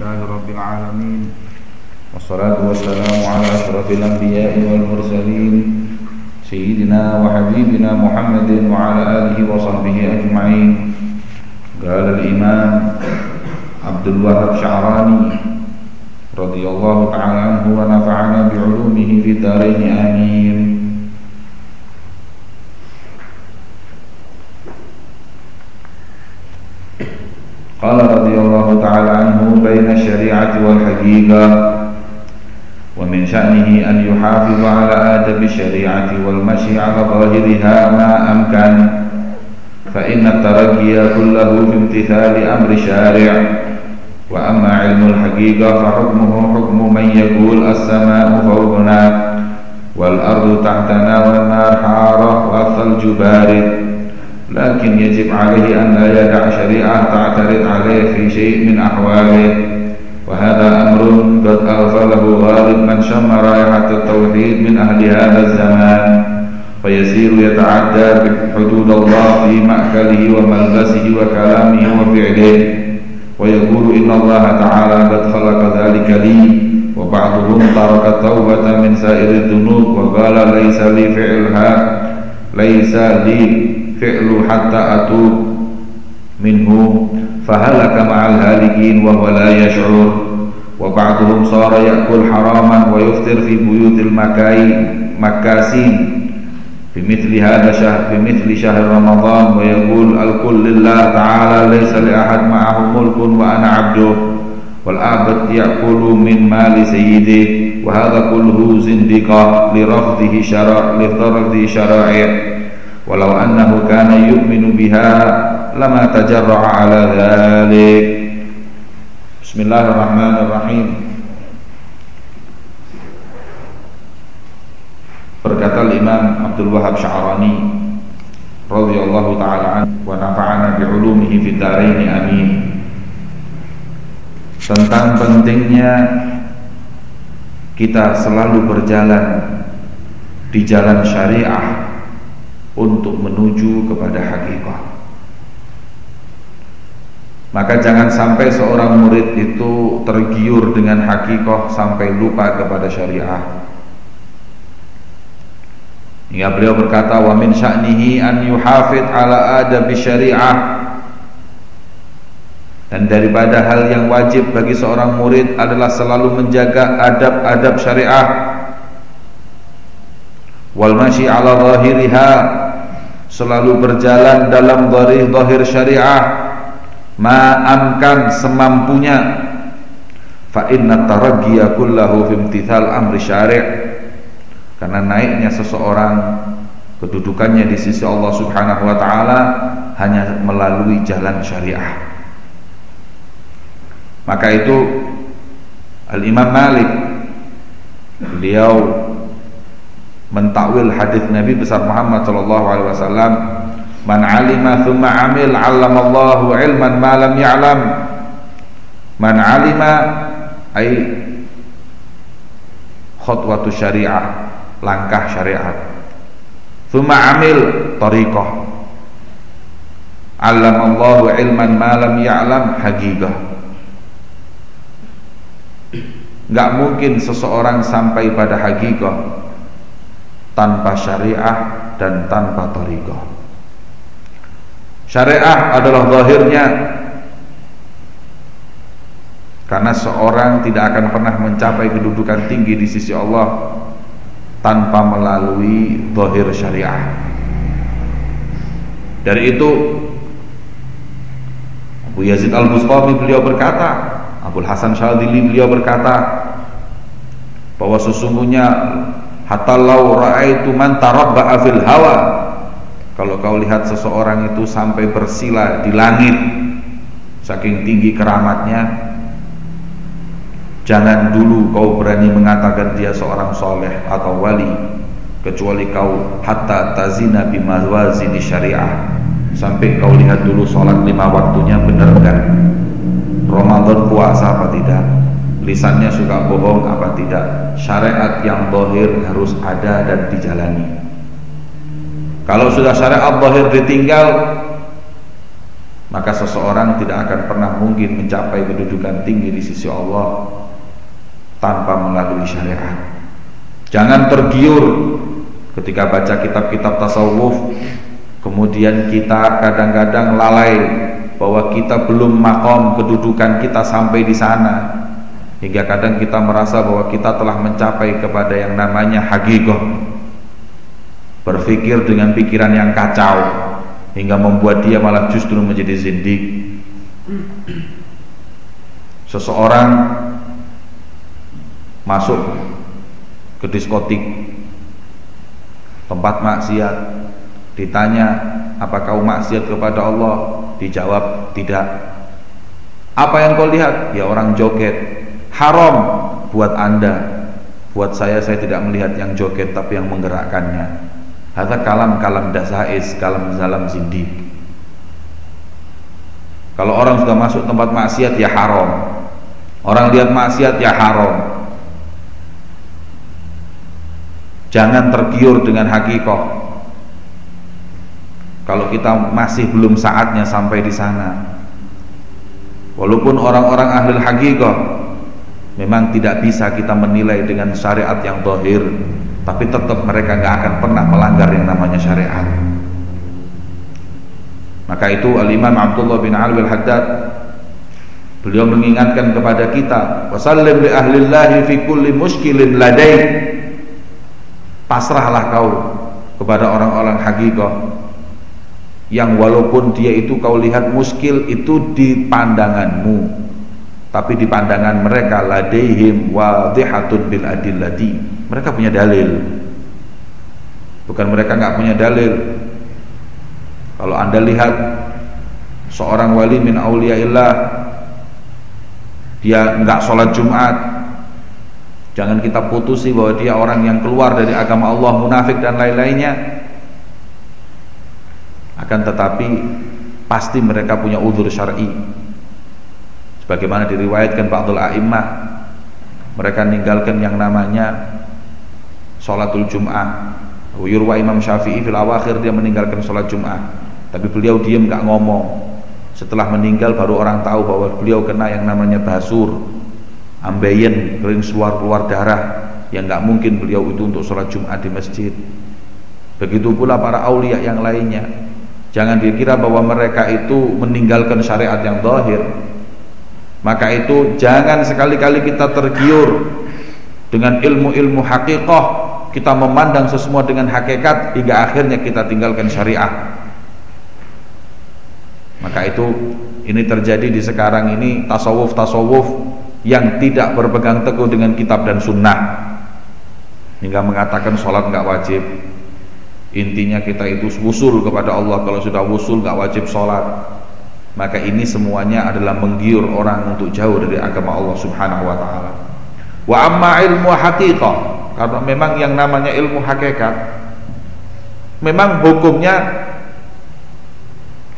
لله رب العالمين والصلاة والسلام على أشرف الأنبياء والمرسلين سيدنا وحبيبنا محمد وعلى آله وصحبه أجمعين قال الإمام عبد الوهاب شعراني رضي الله تعالى عنه ونفعنا بعلومه في الدارين آمين بين الشريعة والحقيقة ومن شأنه أن يحافظ على آدب الشريعة والمشي على ظاهرها ما أمكن فإن الترقي كله في امتثال أمر الشارع وأما علم الحقيقة فحكمه حكم من يقول السماء فوقنا والأرض تحتنا والنار حارة والثلج بارد لكن يجب عليه أن لا يدع شريعة تعترض عليه في شيء من أحواله. وهذا أمر قد أغفله غالب من شم رائحة التوحيد من أهل هذا الزمان فيسير يتعدى بحدود الله في مأكله وملبسه وكلامه وفعله. ويقول إن الله تعالى قد خلق ذلك لي وبعضهم ترك التوبة من سائر الذنوب وقال ليس لي فعلها ليس لي fi'lu hatta atu minhu fahalaka ma'al halikin wa huwa la yash'ur wa ba'duhum sara ya'kul haraman wa yuftir fi buyutil makai makasin هذا شهر بمثل شهر رمضان ويقول الكل لله تعالى ليس لأحد معه ملك وأنا عبده والعبد يأكل من مال سيده وهذا كله زندقة لرفضه شرع لرفضه شرائع walau annahu kana yu'minu biha lama tajarra'a ala dhalik. Bismillahirrahmanirrahim. Berkata Imam Abdul Wahab Sya'rani radhiyallahu taala anhu wa nafa'ana bi ulumihi fid dharain amin. Tentang pentingnya kita selalu berjalan di jalan syariah untuk menuju kepada hakikat. Maka jangan sampai seorang murid itu tergiur dengan hakikat sampai lupa kepada syariah. Hingga beliau berkata wa min sya'nihi an yuhafid ala adab syariah dan daripada hal yang wajib bagi seorang murid adalah selalu menjaga adab-adab syariah wal masyi ala zahiriha. Selalu berjalan dalam zahir syariah. Ma'amkan semampunya. Fa inna taraggiya kullahu fi imtithal amri syari' karena naiknya seseorang kedudukannya di sisi Allah Subhanahu wa taala hanya melalui jalan syariah. Maka itu Al-Imam Malik beliau mentakwil hadis Nabi besar Muhammad sallallahu alaihi wasallam man alima thumma amil 'allamallahu ilman ma lam ya'lam. Man alima ay khutwatu syariah langkah syariat thumma amil tariqah. 'allamallahu ilman ma lam ya'lam haqiqah Gak mungkin seseorang sampai pada hakikat tanpa syariah dan tanpa tariqah. Syariah adalah zahirnya karena seorang tidak akan pernah mencapai kedudukan tinggi di sisi Allah tanpa melalui zahir syariah. Dari itu Abu Yazid Al-Bustami beliau berkata, Abu Hasan Syadili beliau berkata bahwa sesungguhnya hatta lau raaitu man tarabba'a fil hawa. Kalau kau lihat seseorang itu sampai bersila di langit saking tinggi keramatnya jangan dulu kau berani mengatakan dia seorang soleh atau wali kecuali kau hatta tazina bimawazini syariah. Sampai kau lihat dulu sholat lima waktunya benar kan Ramadan puasa apa tidak lisannya suka bohong apa tidak? Syariat yang bohir harus ada dan dijalani. Kalau sudah syariat bohir ditinggal maka seseorang tidak akan pernah mungkin mencapai kedudukan tinggi di sisi Allah tanpa melalui syariat. Jangan tergiur ketika baca kitab-kitab tasawuf kemudian kita kadang-kadang lalai bahwa kita belum makom kedudukan kita sampai di sana hingga kadang kita merasa bahwa kita telah mencapai kepada yang namanya hakikoh berpikir dengan pikiran yang kacau hingga membuat dia malah justru menjadi zindik seseorang masuk ke diskotik tempat maksiat ditanya apa kau maksiat kepada Allah? Dijawab tidak. Apa yang kau lihat? Ya orang joget haram buat anda buat saya saya tidak melihat yang joget tapi yang menggerakkannya Hadza kalam-kalam dasais, kalam zalam zindik. Kalau orang sudah masuk tempat maksiat ya haram. Orang lihat maksiat ya haram. Jangan tergiur dengan hakikat. Kalau kita masih belum saatnya sampai di sana. Walaupun orang-orang ahli hakikat memang tidak bisa kita menilai dengan syariat yang dohir tapi tetap mereka nggak akan pernah melanggar yang namanya syariat. Maka itu al-imam Abdullah bin Alwi al-Haddad beliau mengingatkan kepada kita wasallim li ahlillahi fi kulli muskilin ladai pasrahlah kau kepada orang-orang hakikat yang walaupun dia itu kau lihat muskil itu di pandanganmu tapi di pandangan mereka ladaihim wadhihatun bil adillati mereka punya dalil. Bukan mereka nggak punya dalil. Kalau anda lihat seorang wali min auliyaillah dia nggak sholat Jumat, jangan kita putusi bahwa dia orang yang keluar dari agama Allah, munafik dan lain-lainnya. Akan tetapi pasti mereka punya udur syar'i. Sebagaimana diriwayatkan Ba'dul A'immah, mereka meninggalkan yang namanya sholatul Jum'ah. Yurwa Imam Syafi'i fil awakhir dia meninggalkan sholat Jum'ah. Tapi beliau diam gak ngomong. Setelah meninggal baru orang tahu bahwa beliau kena yang namanya basur. Ambeien kering keluar keluar darah. Yang gak mungkin beliau itu untuk sholat Jumat di masjid. Begitu pula para aulia yang lainnya. Jangan dikira bahwa mereka itu meninggalkan syariat yang dohir maka itu jangan sekali-kali kita tergiur dengan ilmu-ilmu hakikoh kita memandang sesemua dengan hakikat hingga akhirnya kita tinggalkan syariah. Maka itu ini terjadi di sekarang ini tasawuf-tasawuf yang tidak berpegang teguh dengan kitab dan sunnah. Hingga mengatakan sholat nggak wajib. Intinya kita itu wusul kepada Allah. Kalau sudah wusul nggak wajib sholat maka ini semuanya adalah menggiur orang untuk jauh dari agama Allah subhanahu wa ta'ala. Wa amma ilmu haqiqah karena memang yang namanya ilmu hakikat memang hukumnya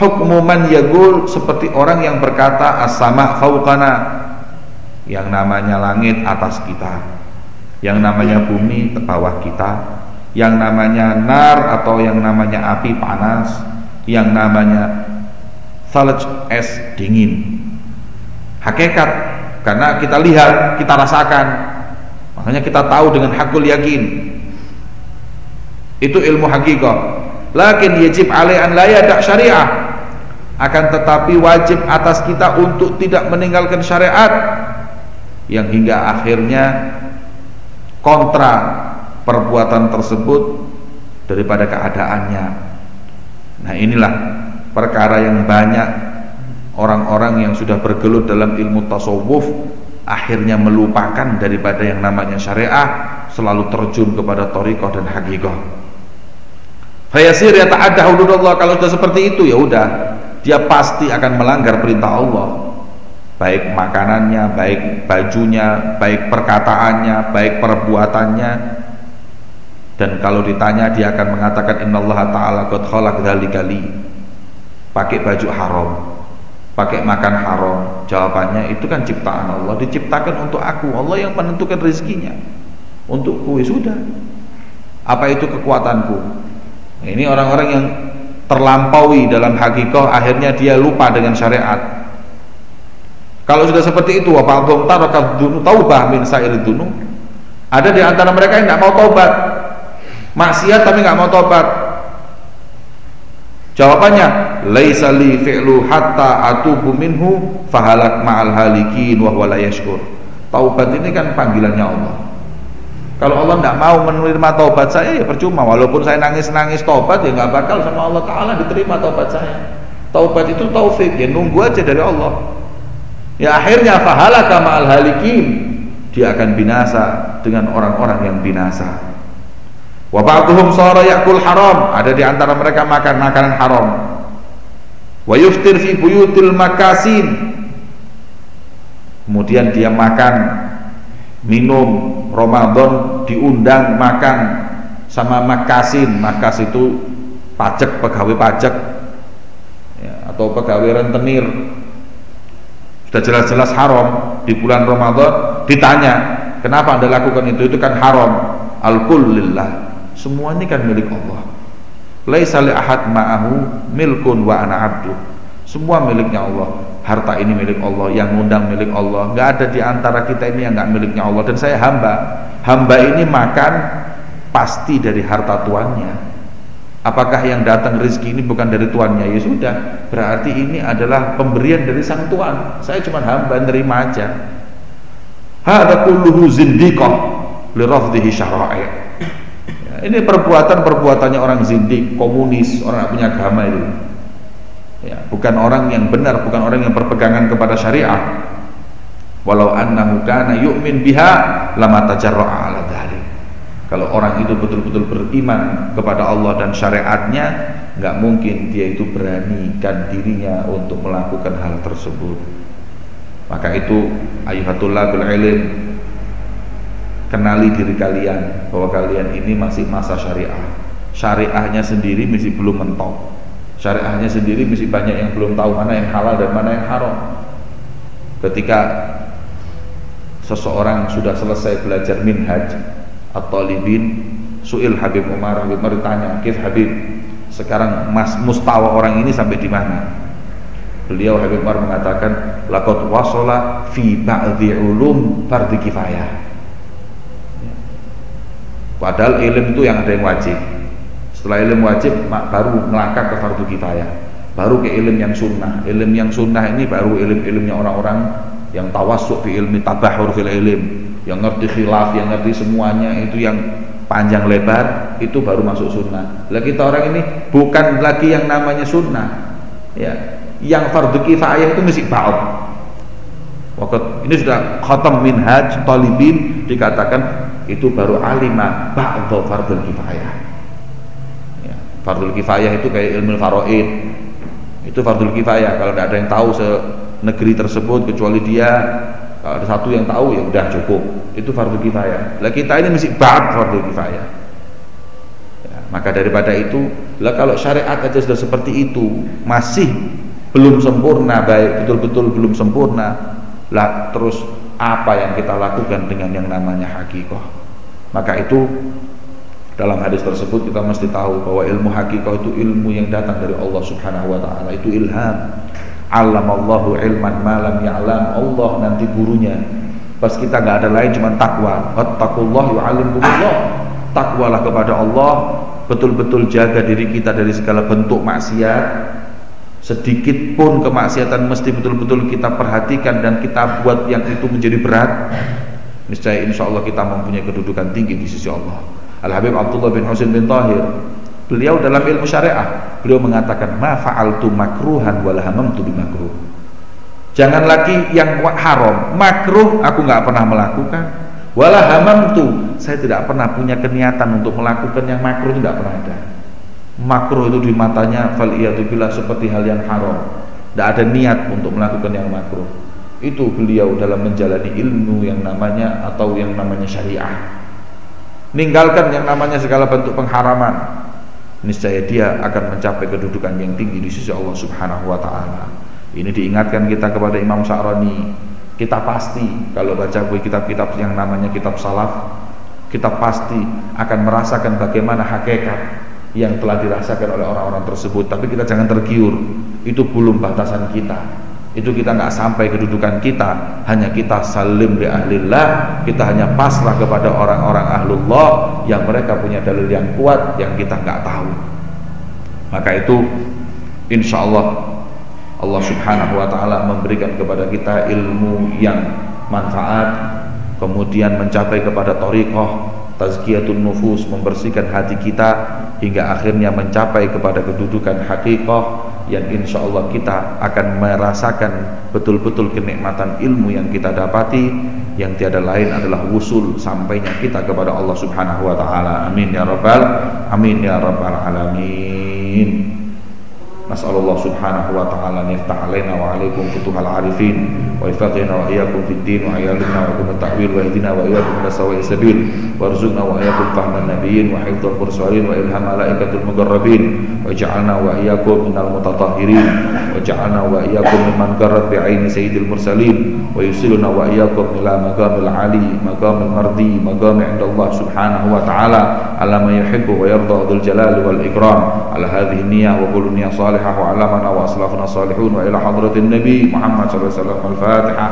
hukmu man yagul seperti orang yang berkata as-sama fauqana yang namanya langit atas kita yang namanya bumi bawah kita yang namanya nar atau yang namanya api panas yang namanya salaj es dingin hakikat karena kita lihat kita rasakan Makanya kita tahu dengan hakul yakin. Itu ilmu hakikat. Lakin yajib alaih an la yada' syariah. Akan tetapi wajib atas kita untuk tidak meninggalkan syariat yang hingga akhirnya kontra perbuatan tersebut daripada keadaannya. Nah, inilah perkara yang banyak orang-orang yang sudah bergelut dalam ilmu tasawuf akhirnya melupakan daripada yang namanya syariah selalu terjun kepada torikoh dan hakikoh Fayasir ya ta'adda hududullah kalau sudah seperti itu ya udah dia pasti akan melanggar perintah Allah. Baik makanannya, baik bajunya, baik perkataannya, baik perbuatannya. Dan kalau ditanya dia akan mengatakan innallaha ta'ala qad khalaq dzalikali pakai baju haram. Pakai makan haram. Jawabannya itu kan ciptaan Allah. Diciptakan untuk aku. Allah yang menentukan rezekinya. Untukku ya sudah. Apa itu kekuatanku? Ini orang-orang yang terlampaui dalam hakikoh akhirnya dia lupa dengan syariat. Kalau sudah seperti itu wabadhum tarakat dunu taubah min sa'ir dunu. Ada di antara mereka yang tidak mau taubat. Maksiat tapi nggak mau taubat jawabannya laisa li fi'lu hatta atubu minhu fahalak ma'al halikin wa la yashkur taubat ini kan panggilannya Allah kalau Allah tidak mau menerima taubat saya ya percuma walaupun saya nangis-nangis taubat ya nggak bakal sama Allah Taala diterima taubat saya. Taubat itu taufik ya nunggu aja dari Allah. Ya akhirnya fahala kama al halikin dia akan binasa dengan orang-orang yang binasa. Wa ba'dhum sara yakul haram, ada di antara mereka makan makanan haram. Wa yuftir fi buyutil makasin. Kemudian dia makan minum Ramadan diundang makan sama makasin. Makas itu pajak pegawai pajak. Ya, atau pegawai rentenir. Sudah jelas-jelas haram di bulan Ramadan. Ditanya kenapa anda lakukan itu? Itu kan haram. Alkul lillah semua ini kan milik Allah laisa li ahad ma'ahu milkun wa ana abdu semua miliknya Allah harta ini milik Allah, yang undang milik Allah. Nggak ada di antara kita ini yang nggak miliknya Allah. Dan saya hamba. Hamba ini makan pasti dari harta tuannya. Apakah yang datang rezeki ini bukan dari tuannya? Ya sudah, berarti ini adalah pemberian dari sang tuan. Saya cuma hamba nerima aja. Hada kulluhu zindiqah li syara'i. Ini perbuatan-perbuatannya orang zindik, komunis, orang punya agama itu ya, bukan orang yang benar, bukan orang yang berpegangan kepada syariat. Walau annahu kana yu'min biha lama tajarra'a ala dhalik. Kalau orang itu betul-betul beriman kepada Allah dan syariatnya, nggak mungkin dia itu beranikan dirinya untuk melakukan hal tersebut. Maka itu ayuhatullah bil ilm kenali diri kalian bahwa kalian ini masih masa syariah. Syariahnya sendiri masih belum mentok. Syariahnya sendiri mesti banyak yang belum tahu mana yang halal dan mana yang haram. Ketika seseorang sudah selesai belajar minhaj atau libin suil Habib Umar Habib Umar ditanya kif Habib sekarang mas mustawa orang ini sampai di mana? Beliau Habib Umar mengatakan lakot wasola fi ba'dhi ulum fardhi kifayah padahal ilmu itu yang ada yang wajib setelah ilmu wajib baru melangkah ke fardu kifayah. Baru ke ilmu yang sunnah. Ilmu yang sunnah ini baru ilmu-ilmunya orang-orang yang tawasuk fi ilmi tabahur fil ilm, yang ngerti khilaf, yang ngerti semuanya itu yang panjang lebar itu baru masuk sunnah. Lah kita orang ini bukan lagi yang namanya sunnah. Ya, yang fardu kifayah itu mesti ba'd. Waktu ini sudah khatam minhaj talibin dikatakan itu baru alimah ba'd fardhu kifayah. Fardul kifayah itu kayak ilmu faraid. Itu fardul kifayah. Kalau tidak ada yang tahu se negeri tersebut kecuali dia, kalau ada satu yang tahu ya udah cukup. Itu fardul kifayah. Lah kita ini mesti bab fardul kifayah. Ya, maka daripada itu, lah kalau syariat aja sudah seperti itu, masih belum sempurna, baik betul-betul belum sempurna, lah terus apa yang kita lakukan dengan yang namanya hakikoh? Maka itu dalam hadis tersebut kita mesti tahu bahwa ilmu hakikat itu ilmu yang datang dari Allah Subhanahu wa taala, itu ilham. Allamallahu ilman malam ya'lam. Allah nanti gurunya. Pas kita nggak ada lain cuma takwa. Wattaqullah yu'allimkumullah. Takwalah kepada Allah, betul-betul jaga diri kita dari segala bentuk maksiat. Sedikit pun kemaksiatan mesti betul-betul kita perhatikan dan kita buat yang itu menjadi berat. Niscaya insya Allah kita mempunyai kedudukan tinggi di sisi Allah. Al-Habib Abdullah bin Husain bin Tahir beliau dalam ilmu syariah beliau mengatakan ma fa'altu makruhan wala hamamtu makruh jangan lagi yang haram makruh aku nggak pernah melakukan. Wala hamamtu saya tidak pernah punya keniatan untuk melakukan yang makruh tidak pernah ada. Makruh itu di matanya fal seperti hal yang haram. Tidak ada niat untuk melakukan yang makruh itu beliau dalam menjalani ilmu yang namanya atau yang namanya syariah Ninggalkan yang namanya segala bentuk pengharaman. Niscaya dia akan mencapai kedudukan yang tinggi di sisi Allah Subhanahu wa taala. Ini diingatkan kita kepada Imam Sa'rani. Kita pasti kalau baca kitab-kitab yang namanya kitab salaf, kita pasti akan merasakan bagaimana hakikat yang telah dirasakan oleh orang-orang tersebut tapi kita jangan tergiur itu belum batasan kita itu kita nggak sampai kedudukan kita hanya kita salim di ahlillah kita hanya pasrah kepada orang-orang ahlullah yang mereka punya dalil yang kuat yang kita nggak tahu. Maka itu insya Allah Allah subhanahu wa ta'ala memberikan kepada kita ilmu yang manfaat kemudian mencapai kepada torikoh tazkiyatun nufus membersihkan hati kita hingga akhirnya mencapai kepada kedudukan hakikoh yang insya Allah kita akan merasakan betul-betul kenikmatan ilmu yang kita dapati yang tiada lain adalah wusul sampainya kita kepada Allah Subhanahu wa taala. Amin ya rabbal amin ya rabbal alamin. نسأل الله سبحانه وتعالى أن يفتح علينا وعليكم فتوح العارفين ويفقهنا وإياكم في الدين ويعلمنا ويكم التأويل ويهدنا وإياكم إلى سواء السبيل وارزقنا وإياكم فهم النبيين وحفظ المرسلين وإلهام ملائكة المقربين واجعلنا وإياكم من المتطهرين واجعلنا وإياكم ممن قرت بعين سيد المرسلين ويوصلنا وإياكم إلى مقام العلي مقام المرضي مقام عند الله سبحانه وتعالى على ما يحب ويرضى ذو الجلال والإكرام. على هذه النية وكل نية صالحة وعلمنا وأسلافنا الصالحون وإلى حضرة النبي محمد صلى الله عليه وسلم الفاتحة.